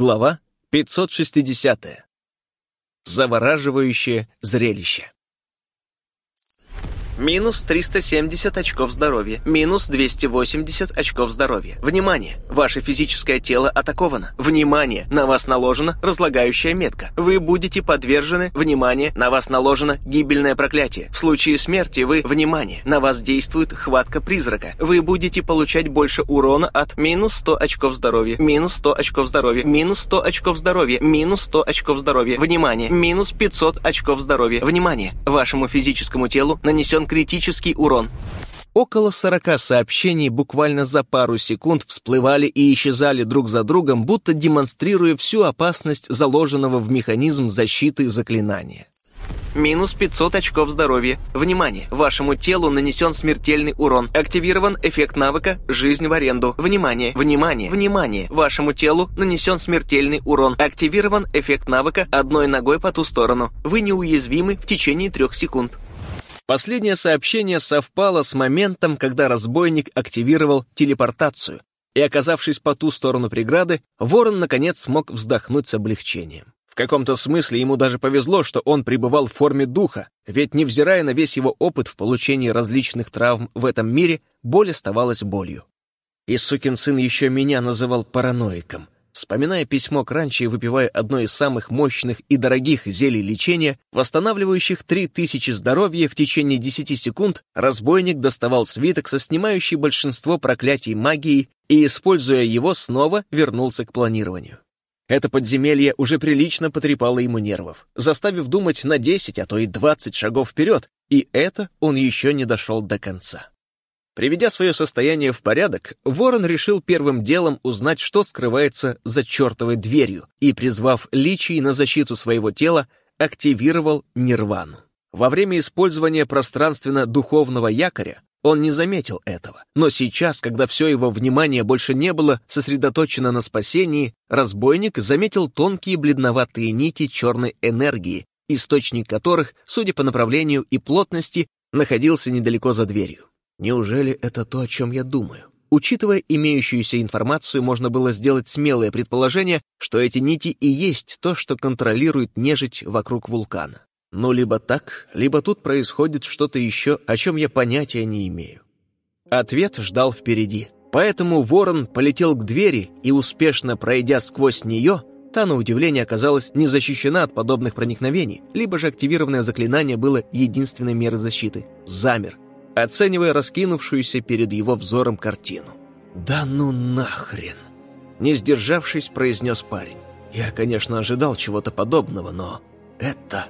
Глава 560. Завораживающее зрелище. Минус 370 очков здоровья. Минус 280 очков здоровья. Внимание! Ваше физическое тело атаковано. Внимание! На вас наложена разлагающая метка. Вы будете подвержены, внимание, на вас наложено гибельное проклятие. В случае смерти вы, внимание, на вас действует хватка призрака. Вы будете получать больше урона от минус 100 очков здоровья, минус 100 очков здоровья, минус 100 очков здоровья, минус 100 очков здоровья. Внимание! Минус 500 очков здоровья. Внимание! Вашему физическому телу нанесен критический урон. Около 40 сообщений буквально за пару секунд всплывали и исчезали друг за другом, будто демонстрируя всю опасность заложенного в механизм защиты заклинания. Минус 500 очков здоровья. Внимание! Вашему телу нанесен смертельный урон. Активирован эффект навыка «Жизнь в аренду». Внимание! Внимание! Внимание! Вашему телу нанесен смертельный урон. Активирован эффект навыка «Одной ногой по ту сторону». Вы неуязвимы в течение трех секунд. Последнее сообщение совпало с моментом, когда разбойник активировал телепортацию, и, оказавшись по ту сторону преграды, ворон, наконец, смог вздохнуть с облегчением. В каком-то смысле ему даже повезло, что он пребывал в форме духа, ведь, невзирая на весь его опыт в получении различных травм в этом мире, боль оставалась болью. И сукин сын еще меня называл параноиком — Вспоминая письмо к ранче и выпивая одно из самых мощных и дорогих зелий лечения, восстанавливающих 3000 здоровья в течение 10 секунд, разбойник доставал свиток со снимающей большинство проклятий магии и, используя его, снова вернулся к планированию. Это подземелье уже прилично потрепало ему нервов, заставив думать на 10, а то и 20 шагов вперед, и это он еще не дошел до конца. Приведя свое состояние в порядок, Ворон решил первым делом узнать, что скрывается за чертовой дверью, и, призвав личий на защиту своего тела, активировал нирвану. Во время использования пространственно-духовного якоря он не заметил этого, но сейчас, когда все его внимание больше не было сосредоточено на спасении, разбойник заметил тонкие бледноватые нити черной энергии, источник которых, судя по направлению и плотности, находился недалеко за дверью. Неужели это то, о чем я думаю? Учитывая имеющуюся информацию, можно было сделать смелое предположение, что эти нити и есть то, что контролирует нежить вокруг вулкана. Но либо так, либо тут происходит что-то еще, о чем я понятия не имею. Ответ ждал впереди. Поэтому ворон полетел к двери и, успешно пройдя сквозь нее, та, на удивление, оказалась не защищена от подобных проникновений, либо же активированное заклинание было единственной мерой защиты. Замер, оценивая раскинувшуюся перед его взором картину. «Да ну нахрен!» Не сдержавшись, произнес парень. «Я, конечно, ожидал чего-то подобного, но это...»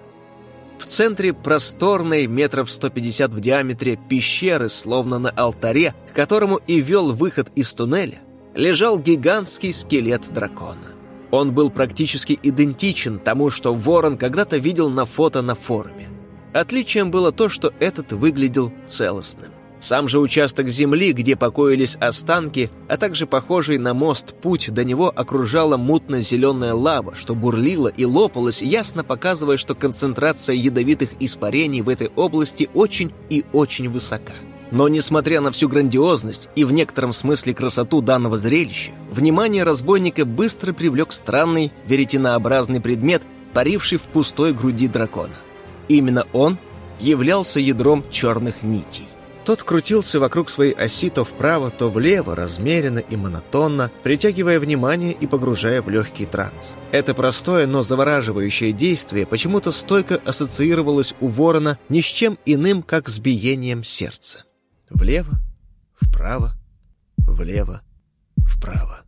В центре просторной, метров 150 в диаметре, пещеры, словно на алтаре, к которому и вел выход из туннеля, лежал гигантский скелет дракона. Он был практически идентичен тому, что Ворон когда-то видел на фото на форуме. Отличием было то, что этот выглядел целостным. Сам же участок земли, где покоились останки, а также похожий на мост путь до него окружала мутно-зеленая лава, что бурлила и лопалась, ясно показывая, что концентрация ядовитых испарений в этой области очень и очень высока. Но несмотря на всю грандиозность и в некотором смысле красоту данного зрелища, внимание разбойника быстро привлек странный веретенообразный предмет, паривший в пустой груди дракона. Именно он являлся ядром черных нитей. Тот крутился вокруг своей оси то вправо, то влево, размеренно и монотонно, притягивая внимание и погружая в легкий транс. Это простое, но завораживающее действие почему-то стойко ассоциировалось у ворона ни с чем иным, как с биением сердца. Влево, вправо, влево, вправо.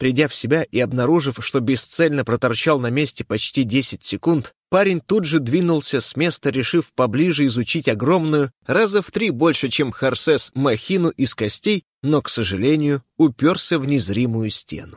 Придя в себя и обнаружив, что бесцельно проторчал на месте почти 10 секунд, парень тут же двинулся с места, решив поближе изучить огромную, раза в три больше, чем Харсес, махину из костей, но, к сожалению, уперся в незримую стену.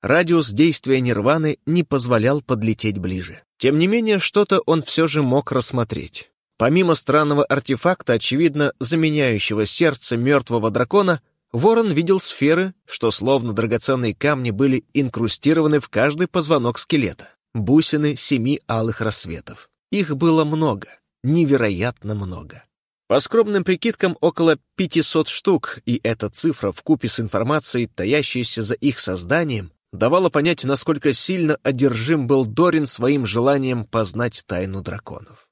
Радиус действия нирваны не позволял подлететь ближе. Тем не менее, что-то он все же мог рассмотреть. Помимо странного артефакта, очевидно, заменяющего сердце мертвого дракона, Ворон видел сферы, что словно драгоценные камни были инкрустированы в каждый позвонок скелета. Бусины семи алых рассветов. Их было много, невероятно много. По скромным прикидкам, около 500 штук, и эта цифра в купе с информацией, таящейся за их созданием, давало понять, насколько сильно одержим был Дорин своим желанием познать тайну драконов.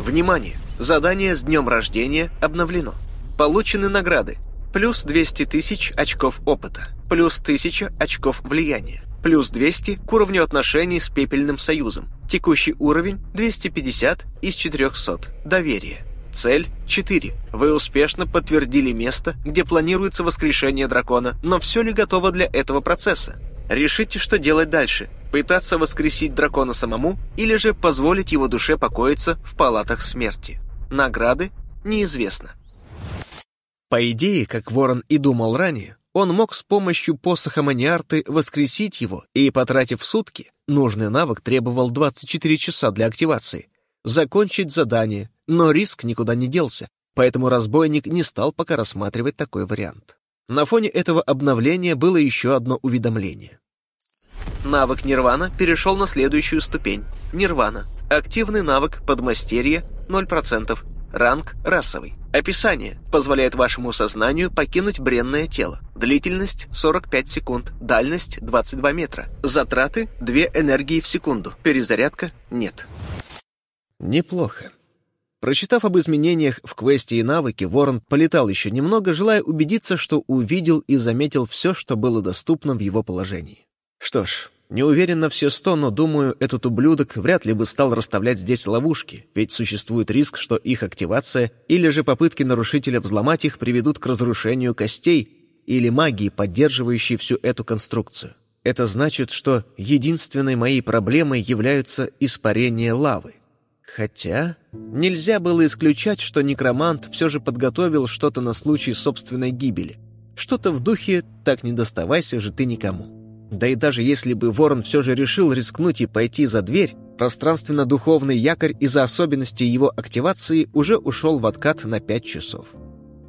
Внимание! Задание с днем рождения обновлено. Получены награды. Плюс 200 тысяч очков опыта. Плюс 1000 очков влияния. Плюс 200 к уровню отношений с Пепельным Союзом. Текущий уровень 250 из 400. Доверие. Цель 4. Вы успешно подтвердили место, где планируется воскрешение дракона, но все ли готово для этого процесса? Решите, что делать дальше. Пытаться воскресить дракона самому или же позволить его душе покоиться в палатах смерти. Награды неизвестно. По идее, как Ворон и думал ранее, он мог с помощью посоха Маниарты воскресить его, и, потратив сутки, нужный навык требовал 24 часа для активации, закончить задание, но риск никуда не делся, поэтому разбойник не стал пока рассматривать такой вариант. На фоне этого обновления было еще одно уведомление. Навык Нирвана перешел на следующую ступень. Нирвана. Активный навык подмастерье 0%. Ранг расовый. Описание. Позволяет вашему сознанию покинуть бренное тело. Длительность 45 секунд. Дальность 22 метра. Затраты 2 энергии в секунду. Перезарядка нет. Неплохо. Прочитав об изменениях в квесте и навыке, Ворон полетал еще немного, желая убедиться, что увидел и заметил все, что было доступно в его положении. Что ж, не уверен на все сто, но думаю, этот ублюдок вряд ли бы стал расставлять здесь ловушки, ведь существует риск, что их активация или же попытки нарушителя взломать их приведут к разрушению костей или магии, поддерживающей всю эту конструкцию. Это значит, что единственной моей проблемой является испарение лавы. Хотя нельзя было исключать, что некромант все же подготовил что-то на случай собственной гибели. Что-то в духе «так не доставайся же ты никому». Да и даже если бы Ворон все же решил рискнуть и пойти за дверь, пространственно-духовный якорь из-за особенностей его активации уже ушел в откат на пять часов.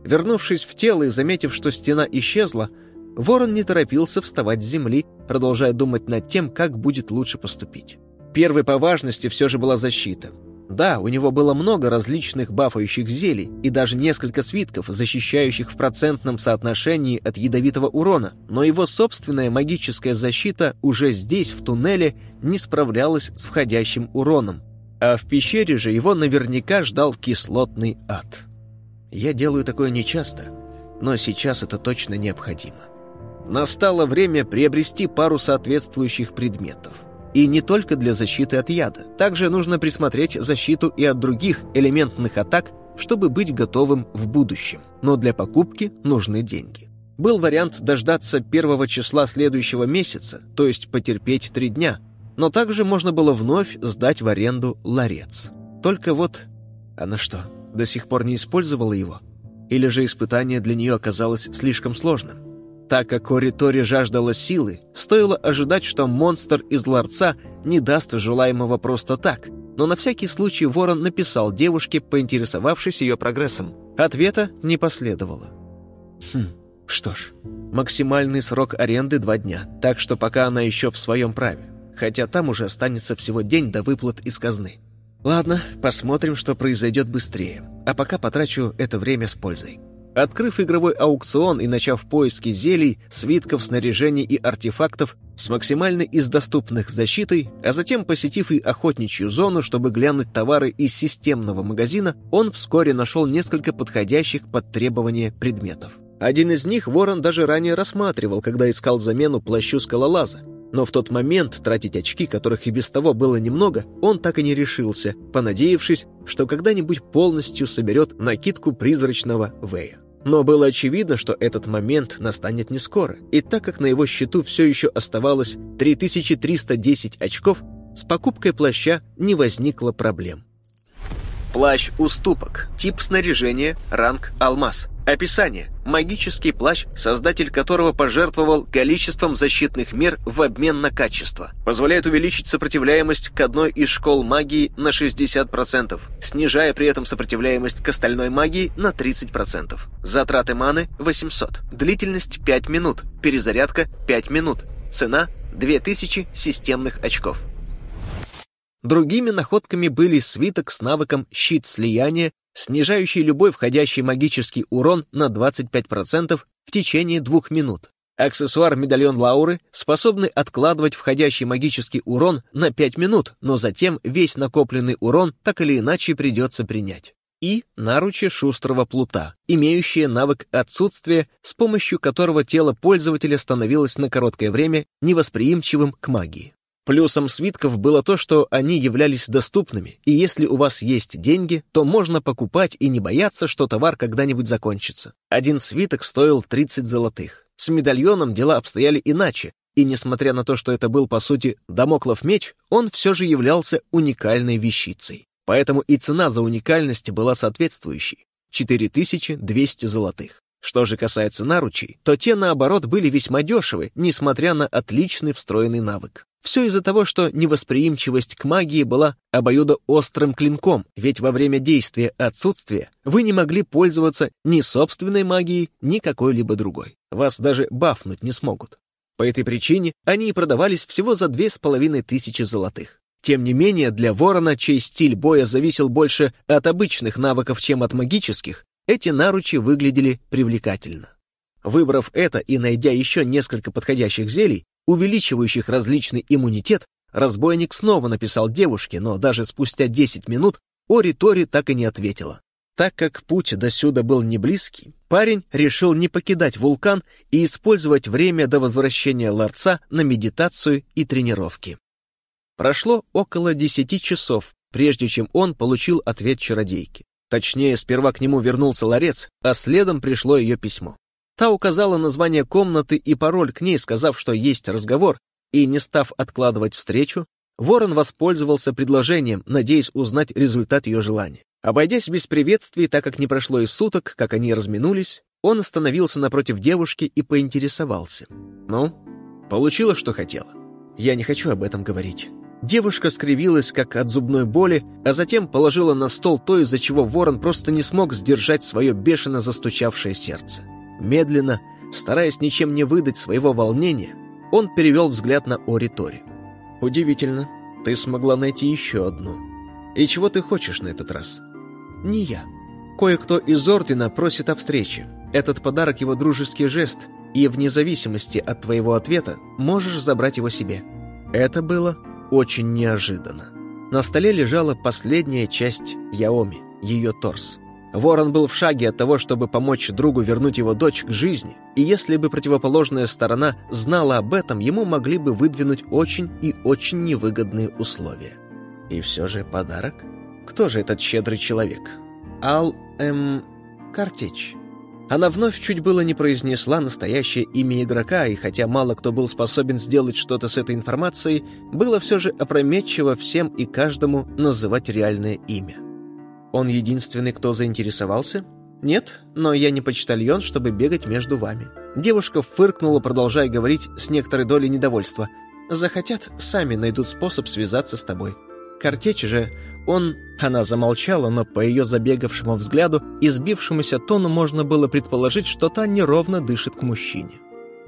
Вернувшись в тело и заметив, что стена исчезла, Ворон не торопился вставать с земли, продолжая думать над тем, как будет лучше поступить. Первой по важности все же была защита — да, у него было много различных бафающих зелий и даже несколько свитков, защищающих в процентном соотношении от ядовитого урона, но его собственная магическая защита уже здесь, в туннеле, не справлялась с входящим уроном. А в пещере же его наверняка ждал кислотный ад. Я делаю такое нечасто, но сейчас это точно необходимо. Настало время приобрести пару соответствующих предметов — и не только для защиты от яда. Также нужно присмотреть защиту и от других элементных атак, чтобы быть готовым в будущем. Но для покупки нужны деньги. Был вариант дождаться первого числа следующего месяца, то есть потерпеть три дня, но также можно было вновь сдать в аренду ларец. Только вот она что, до сих пор не использовала его? Или же испытание для нее оказалось слишком сложным? Так как Оритори жаждала силы, стоило ожидать, что монстр из ларца не даст желаемого просто так. Но на всякий случай Ворон написал девушке, поинтересовавшись ее прогрессом. Ответа не последовало. Хм, что ж, максимальный срок аренды два дня, так что пока она еще в своем праве. Хотя там уже останется всего день до выплат из казны. Ладно, посмотрим, что произойдет быстрее. А пока потрачу это время с пользой. Открыв игровой аукцион и начав поиски зелий, свитков, снаряжений и артефактов с максимальной из доступных защитой, а затем посетив и охотничью зону, чтобы глянуть товары из системного магазина, он вскоре нашел несколько подходящих под требования предметов. Один из них Ворон даже ранее рассматривал, когда искал замену плащу скалолаза. Но в тот момент тратить очки, которых и без того было немного, он так и не решился, понадеявшись, что когда-нибудь полностью соберет накидку призрачного Вэя. Но было очевидно, что этот момент настанет не скоро, и так как на его счету все еще оставалось 3310 очков, с покупкой плаща не возникло проблем. Плащ уступок. Тип снаряжения. Ранг алмаз. Описание. Магический плащ, создатель которого пожертвовал количеством защитных мер в обмен на качество. Позволяет увеличить сопротивляемость к одной из школ магии на 60%, снижая при этом сопротивляемость к остальной магии на 30%. Затраты маны 800. Длительность 5 минут. Перезарядка 5 минут. Цена 2000 системных очков. Другими находками были свиток с навыком «Щит слияния», снижающий любой входящий магический урон на 25% в течение двух минут, Аксессуар медальон Лауры способный откладывать входящий магический урон на 5 минут, но затем весь накопленный урон так или иначе придется принять. И наручи шустрого плута, имеющие навык отсутствия, с помощью которого тело пользователя становилось на короткое время невосприимчивым к магии. Плюсом свитков было то, что они являлись доступными, и если у вас есть деньги, то можно покупать и не бояться, что товар когда-нибудь закончится. Один свиток стоил 30 золотых. С медальоном дела обстояли иначе, и несмотря на то, что это был, по сути, домоклов меч, он все же являлся уникальной вещицей. Поэтому и цена за уникальность была соответствующей — 4200 золотых. Что же касается наручей, то те, наоборот, были весьма дешевы, несмотря на отличный встроенный навык. Все из-за того, что невосприимчивость к магии была обоюдоострым клинком, ведь во время действия отсутствия вы не могли пользоваться ни собственной магией, ни какой-либо другой. Вас даже бафнуть не смогут. По этой причине они и продавались всего за две с половиной тысячи золотых. Тем не менее, для ворона, чей стиль боя зависел больше от обычных навыков, чем от магических, эти наручи выглядели привлекательно. Выбрав это и найдя еще несколько подходящих зелий, увеличивающих различный иммунитет, разбойник снова написал девушке, но даже спустя 10 минут Ори Тори так и не ответила. Так как путь до сюда был не близкий, парень решил не покидать вулкан и использовать время до возвращения ларца на медитацию и тренировки. Прошло около десяти часов, прежде чем он получил ответ чародейки. Точнее, сперва к нему вернулся ларец, а следом пришло ее письмо. Та указала название комнаты и пароль к ней, сказав, что есть разговор, и, не став откладывать встречу, Ворон воспользовался предложением, надеясь узнать результат ее желания. Обойдясь без приветствий, так как не прошло и суток, как они разминулись, он остановился напротив девушки и поинтересовался. «Ну, получила, что хотела?» «Я не хочу об этом говорить». Девушка скривилась, как от зубной боли, а затем положила на стол то, из-за чего ворон просто не смог сдержать свое бешено застучавшее сердце. Медленно, стараясь ничем не выдать своего волнения, он перевел взгляд на Оритори. «Удивительно, ты смогла найти еще одну. И чего ты хочешь на этот раз?» «Не я. Кое-кто из Ордена просит о встрече. Этот подарок его дружеский жест, и вне зависимости от твоего ответа можешь забрать его себе». Это было очень неожиданно. На столе лежала последняя часть Яоми, ее торс. Ворон был в шаге от того, чтобы помочь другу вернуть его дочь к жизни, и если бы противоположная сторона знала об этом, ему могли бы выдвинуть очень и очень невыгодные условия. И все же подарок? Кто же этот щедрый человек? Ал... эм... Картеч. Она вновь чуть было не произнесла настоящее имя игрока, и хотя мало кто был способен сделать что-то с этой информацией, было все же опрометчиво всем и каждому называть реальное имя. Он единственный, кто заинтересовался? Нет, но я не почтальон, чтобы бегать между вами. Девушка фыркнула, продолжая говорить с некоторой долей недовольства. Захотят, сами найдут способ связаться с тобой. Картечь же, он... Она замолчала, но по ее забегавшему взгляду и сбившемуся тону можно было предположить, что та неровно дышит к мужчине.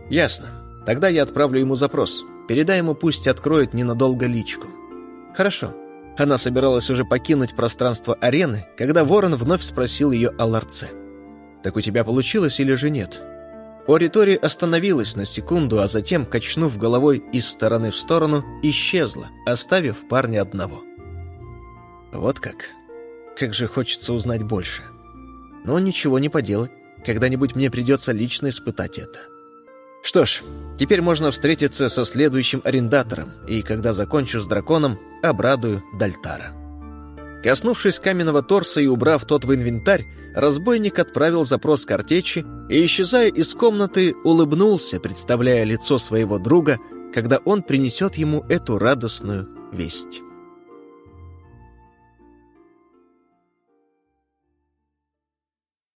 «Ясно. Тогда я отправлю ему запрос. Передай ему, пусть откроет ненадолго личку». «Хорошо. Она собиралась уже покинуть пространство арены, когда Ворон вновь спросил ее о ларце. «Так у тебя получилось или же нет?» Оритори остановилась на секунду, а затем, качнув головой из стороны в сторону, исчезла, оставив парня одного. Вот как. Как же хочется узнать больше. Но ничего не поделать. Когда-нибудь мне придется лично испытать это. Что ж, теперь можно встретиться со следующим арендатором, и когда закончу с драконом, обрадую Дальтара. Коснувшись каменного торса и убрав тот в инвентарь, разбойник отправил запрос к артечи и, исчезая из комнаты, улыбнулся, представляя лицо своего друга, когда он принесет ему эту радостную весть.